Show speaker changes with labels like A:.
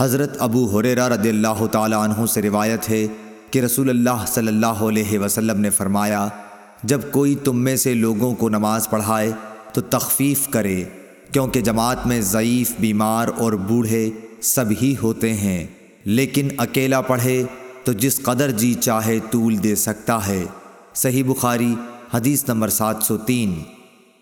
A: حضرت ابو حریرہ رضی اللہ تعالیٰ عنہ سے روایت ہے کہ رسول اللہ صلی اللہ علیہ وسلم نے فرمایا، جب کوئی تم میں سے لوگوں کو نماز پڑھائے تو تخفیف کرے، کیونکہ جماعت میں ضعیف، بیمار اور بوڑھے سب ہی ہوتے ہیں۔ لیکن اکیلا پڑھے تو جس قدر جی چاہے طول دے سکتا ہے۔ صحیح بخاری، حدیث نمبر سات سو تین۔